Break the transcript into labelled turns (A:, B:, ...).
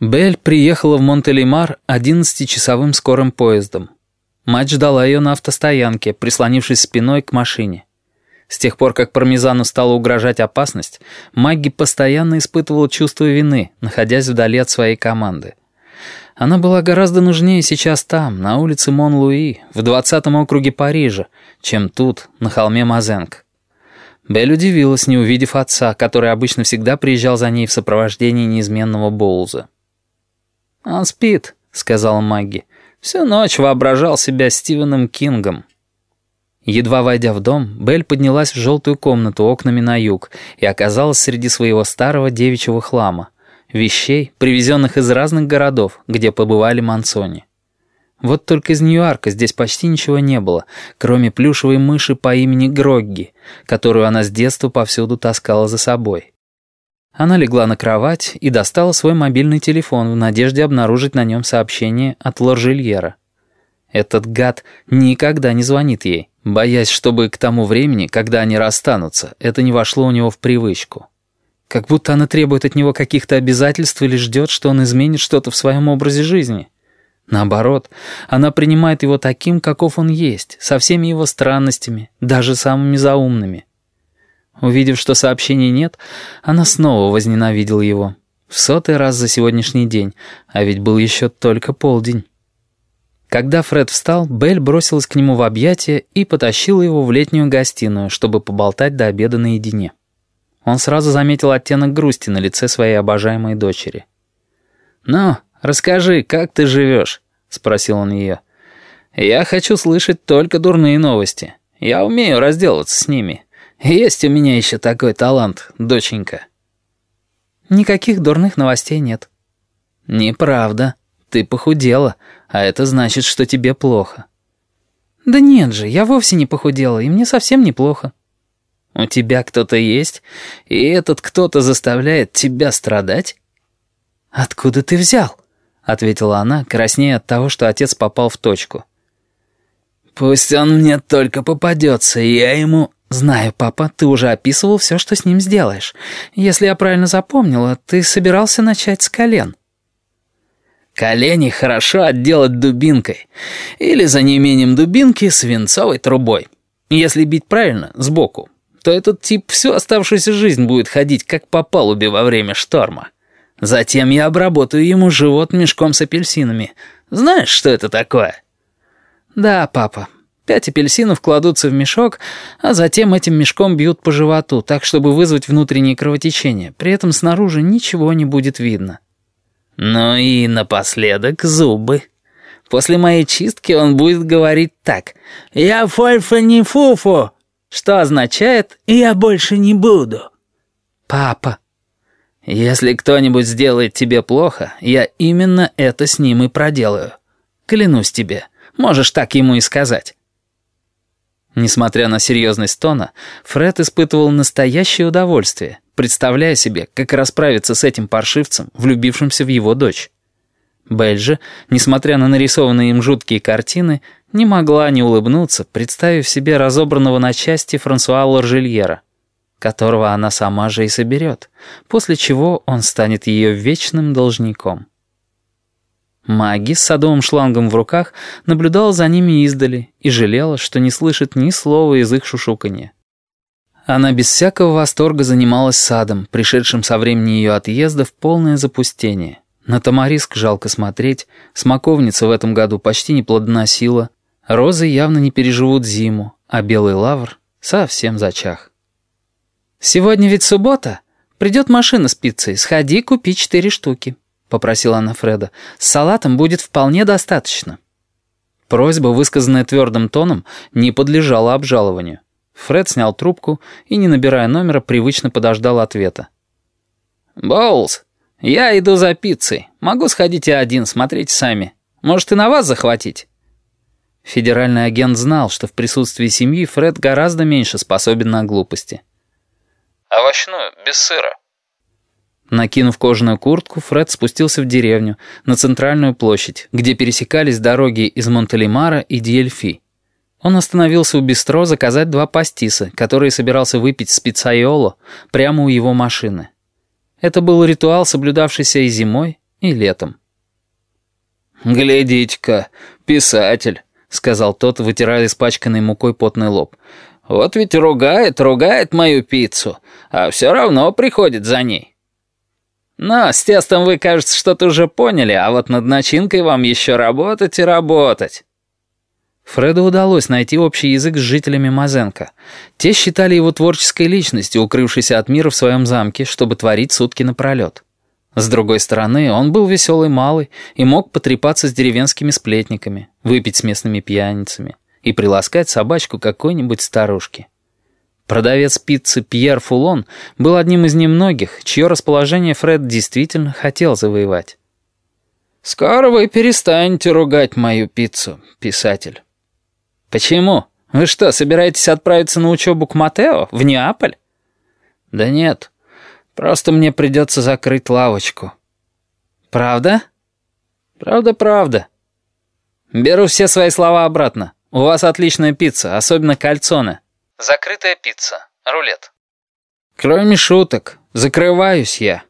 A: Белль приехала в Монтелеймар 11-часовым скорым поездом. Мать ждала ее на автостоянке, прислонившись спиной к машине. С тех пор, как Пармезану стала угрожать опасность, Магги постоянно испытывала чувство вины, находясь вдали от своей команды. Она была гораздо нужнее сейчас там, на улице Мон-Луи, в 20-м округе Парижа, чем тут, на холме Мазенк. Белль удивилась, не увидев отца, который обычно всегда приезжал за ней в сопровождении неизменного Боуза.
B: «Он спит», — сказала Магги. «Всю ночь воображал себя Стивеном Кингом».
A: Едва войдя в дом, Белль поднялась в желтую комнату окнами на юг и оказалась среди своего старого девичьего хлама, вещей, привезенных из разных городов, где побывали Мансони. Вот только из Ньюарка здесь почти ничего не было, кроме плюшевой мыши по имени Грогги, которую она с детства повсюду таскала за собой. Она легла на кровать и достала свой мобильный телефон в надежде обнаружить на нем сообщение от Лоржильера. Этот гад никогда не звонит ей, боясь, чтобы к тому времени, когда они расстанутся, это не вошло у него в привычку. Как будто она требует от него каких-то обязательств или ждет, что он изменит что-то в своем образе жизни. Наоборот, она принимает его таким, каков он есть, со всеми его странностями, даже самыми заумными. Увидев, что сообщений нет, она снова возненавидела его. В сотый раз за сегодняшний день, а ведь был еще только полдень. Когда Фред встал, Белль бросилась к нему в объятия и потащила его в летнюю гостиную, чтобы поболтать до обеда наедине. Он сразу заметил оттенок грусти на лице своей обожаемой дочери. «Ну, расскажи, как ты живешь?» — спросил он ее. «Я хочу слышать только дурные новости. Я умею разделаться с ними». Есть у меня еще такой талант, доченька».
B: «Никаких дурных новостей нет».
A: «Неправда. Ты похудела, а это значит, что тебе плохо».
B: «Да нет же, я вовсе не похудела, и мне совсем неплохо».
A: «У тебя кто-то есть, и этот кто-то заставляет тебя страдать?»
B: «Откуда ты взял?» — ответила она, краснея от того, что отец попал в точку.
A: «Пусть он мне только попадется, и я ему
B: «Знаю, папа, ты уже описывал все, что с ним сделаешь. Если я правильно запомнила, ты собирался начать с колен».
A: «Колени хорошо отделать дубинкой. Или, за неимением дубинки, свинцовой трубой. Если бить правильно, сбоку, то этот тип всю оставшуюся жизнь будет ходить как по палубе во время шторма. Затем я обработаю ему живот мешком с апельсинами. Знаешь, что это такое?»
B: «Да, папа, Пять апельсинов кладутся в мешок, а затем этим мешком бьют по животу, так, чтобы вызвать внутреннее кровотечение. При этом снаружи ничего не будет видно.
A: Ну и напоследок зубы. После моей чистки он будет говорить так. «Я фольфа не фуфу», что означает «я больше не буду».
B: «Папа».
A: «Если кто-нибудь сделает тебе плохо, я именно это с ним и проделаю. Клянусь тебе, можешь так ему и сказать». Несмотря на серьезность тона, Фред испытывал настоящее удовольствие, представляя себе, как расправиться с этим паршивцем, влюбившимся в его дочь. Белль же, несмотря на нарисованные им жуткие картины, не могла не улыбнуться, представив себе разобранного на части Франсуа Лоржильера, которого она сама же и соберет, после чего он станет ее вечным должником. Маги с садовым шлангом в руках наблюдала за ними издали и жалела, что не слышит ни слова из их шушуканья. Она без всякого восторга занималась садом, пришедшим со времени ее отъезда в полное запустение. На тамариск жалко смотреть, смоковница в этом году почти не плодоносила, розы явно не переживут зиму, а белый лавр совсем зачах.
B: «Сегодня ведь суббота. Придет машина с пиццей, сходи, купи четыре штуки», — попросила она Фреда. «С салатом будет вполне достаточно».
A: Просьба, высказанная твердым тоном, не подлежала обжалованию. Фред снял трубку и, не набирая номера, привычно подождал ответа.
B: «Боулс, я иду за пиццей. Могу сходить и один, смотрите сами. Может, и на вас захватить?»
A: Федеральный агент знал, что в присутствии семьи Фред гораздо меньше способен на глупости.
C: «Овощную, без сыра»,
A: Накинув кожаную куртку, Фред спустился в деревню, на центральную площадь, где пересекались дороги из Монтелемара и Диэльфи. Он остановился у бистро заказать два пастиса, которые собирался выпить с пиццайоло прямо у его машины. Это был ритуал, соблюдавшийся и зимой, и летом.
B: «Глядите-ка, писатель», — сказал тот, вытирая испачканный мукой потный лоб. «Вот ведь ругает, ругает мою пиццу, а все равно приходит за ней». «Но с тестом вы, кажется, что-то уже поняли, а вот над начинкой вам еще работать и работать».
A: Фреду удалось найти общий язык с жителями Мазенко. Те считали его творческой личностью, укрывшейся от мира в своем замке, чтобы творить сутки напролет. С другой стороны, он был веселый малый и мог потрепаться с деревенскими сплетниками, выпить с местными пьяницами и приласкать собачку какой-нибудь старушки. Продавец пиццы Пьер Фулон был одним из немногих, чье расположение Фред действительно хотел завоевать.
B: «Скоро вы перестанете ругать мою пиццу, писатель».
A: «Почему? Вы что, собираетесь отправиться на учебу к Матео, в Неаполь?»
B: «Да нет, просто мне придется закрыть лавочку».
A: «Правда?»
B: «Правда-правда».
A: «Беру все свои слова обратно. У вас отличная пицца, особенно кальцоне».
C: Закрытая пицца. Рулет.
B: «Кроме шуток, закрываюсь я».